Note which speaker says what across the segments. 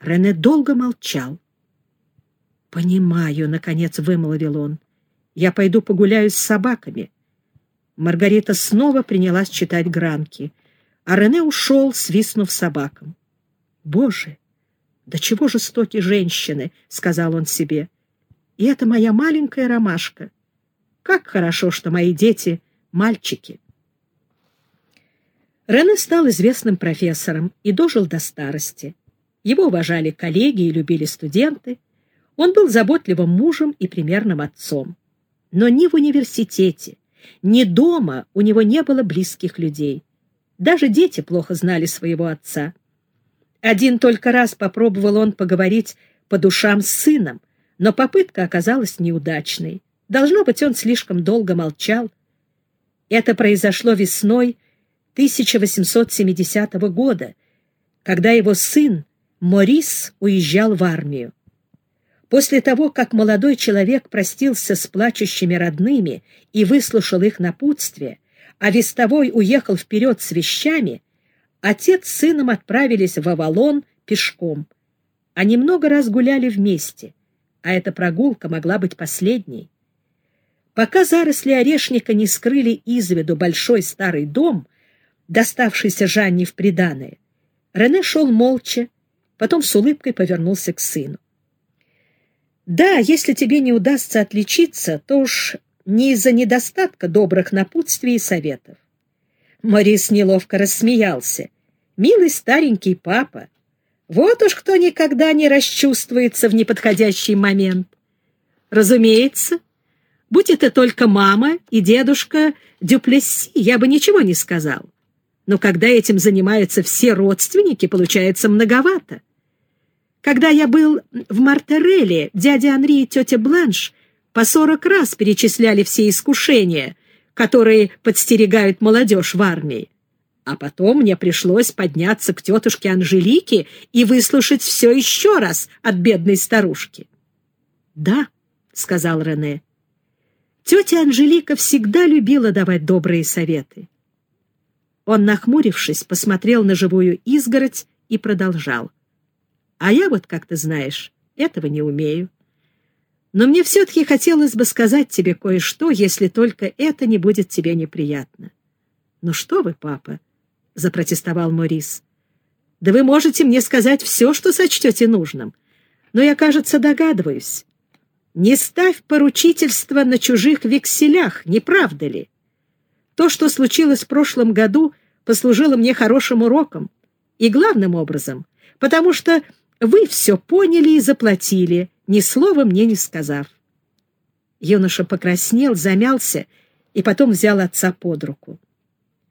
Speaker 1: Рене долго молчал. «Понимаю», — наконец вымолвил он. «Я пойду погуляю с собаками». Маргарита снова принялась читать гранки, а Рене ушел, свистнув собакам. «Боже, да чего жестоки женщины!» — сказал он себе. «И это моя маленькая ромашка. Как хорошо, что мои дети — мальчики!» Рене стал известным профессором и дожил до старости. Его уважали коллеги и любили студенты. Он был заботливым мужем и примерным отцом. Но ни в университете, ни дома у него не было близких людей. Даже дети плохо знали своего отца. Один только раз попробовал он поговорить по душам с сыном, но попытка оказалась неудачной. Должно быть, он слишком долго молчал. Это произошло весной 1870 года, когда его сын Морис уезжал в армию. После того, как молодой человек простился с плачущими родными и выслушал их напутствие, а вестовой уехал вперед с вещами, отец с сыном отправились в Авалон пешком. Они много раз гуляли вместе, а эта прогулка могла быть последней. Пока заросли орешника не скрыли из виду большой старый дом, доставшийся Жанне в приданое, Рене шел молча, потом с улыбкой повернулся к сыну. «Да, если тебе не удастся отличиться, то уж не из-за недостатка добрых напутствий и советов». Морис неловко рассмеялся. «Милый старенький папа, вот уж кто никогда не расчувствуется в неподходящий момент. Разумеется, будь это только мама и дедушка Дюплесси, я бы ничего не сказал. Но когда этим занимаются все родственники, получается многовато. Когда я был в Мартерелле, дядя Анри и тетя Бланш по сорок раз перечисляли все искушения, которые подстерегают молодежь в армии. А потом мне пришлось подняться к тетушке Анжелике и выслушать все еще раз от бедной старушки. — Да, — сказал Рене, — тетя Анжелика всегда любила давать добрые советы. Он, нахмурившись, посмотрел на живую изгородь и продолжал. — а я вот, как ты знаешь, этого не умею. Но мне все-таки хотелось бы сказать тебе кое-что, если только это не будет тебе неприятно. — Ну что вы, папа? — запротестовал Морис. — Да вы можете мне сказать все, что сочтете нужным. Но я, кажется, догадываюсь. Не ставь поручительство на чужих векселях, не правда ли? То, что случилось в прошлом году, послужило мне хорошим уроком. И главным образом, потому что вы все поняли и заплатили, ни слова мне не сказав. Юноша покраснел, замялся и потом взял отца под руку.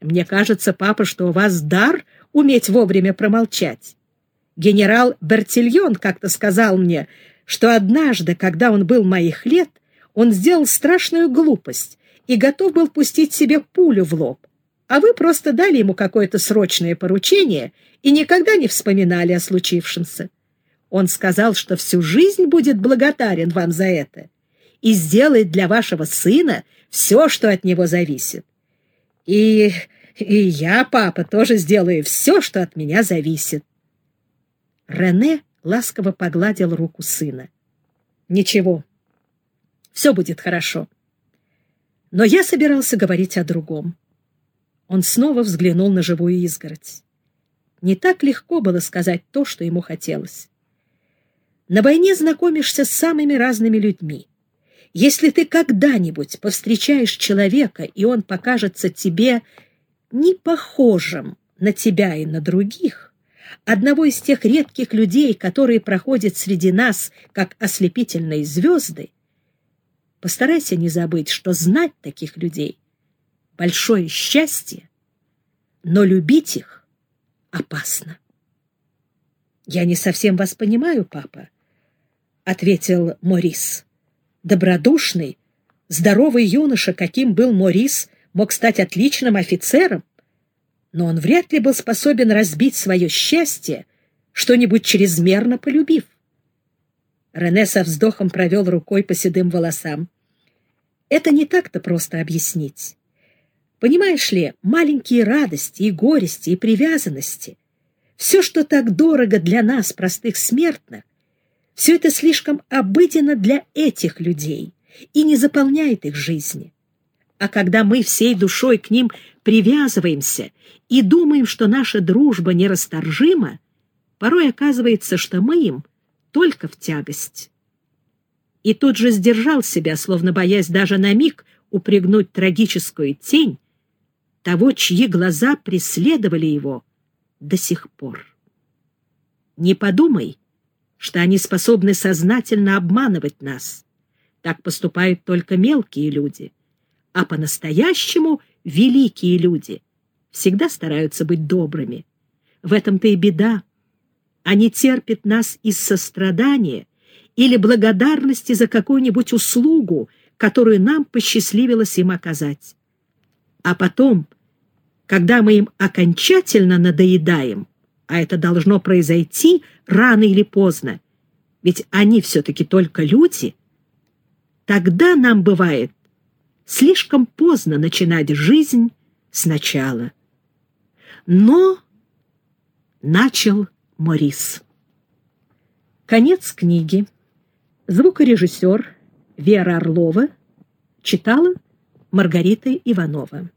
Speaker 1: «Мне кажется, папа, что у вас дар уметь вовремя промолчать. Генерал Бертильон как-то сказал мне, что однажды, когда он был моих лет, он сделал страшную глупость и готов был пустить себе пулю в лоб, а вы просто дали ему какое-то срочное поручение и никогда не вспоминали о случившемся. Он сказал, что всю жизнь будет благодарен вам за это и сделает для вашего сына все, что от него зависит. И, и я, папа, тоже сделаю все, что от меня зависит. Рене ласково погладил руку сына. Ничего, все будет хорошо. Но я собирался говорить о другом. Он снова взглянул на живую изгородь. Не так легко было сказать то, что ему хотелось. На войне знакомишься с самыми разными людьми. Если ты когда-нибудь повстречаешь человека, и он покажется тебе не похожим на тебя и на других, одного из тех редких людей, которые проходят среди нас, как ослепительные звезды, постарайся не забыть, что знать таких людей — большое счастье, но любить их опасно. Я не совсем вас понимаю, папа, ответил Морис. Добродушный, здоровый юноша, каким был Морис, мог стать отличным офицером, но он вряд ли был способен разбить свое счастье, что-нибудь чрезмерно полюбив. Рене со вздохом провел рукой по седым волосам. Это не так-то просто объяснить. Понимаешь ли, маленькие радости и горести и привязанности Все, что так дорого для нас, простых смертных, все это слишком обыденно для этих людей и не заполняет их жизни. А когда мы всей душой к ним привязываемся и думаем, что наша дружба нерасторжима, порой оказывается, что мы им только в тягость. И тут же сдержал себя, словно боясь даже на миг упрягнуть трагическую тень того, чьи глаза преследовали его до сих пор. Не подумай, что они способны сознательно обманывать нас. Так поступают только мелкие люди. А по-настоящему великие люди всегда стараются быть добрыми. В этом-то и беда. Они терпят нас из сострадания или благодарности за какую-нибудь услугу, которую нам посчастливилось им оказать. А потом, когда мы им окончательно надоедаем, а это должно произойти рано или поздно, ведь они все-таки только люди, тогда нам бывает слишком поздно начинать жизнь сначала. Но начал Морис. Конец книги. Звукорежиссер Вера Орлова читала Маргарита Иванова.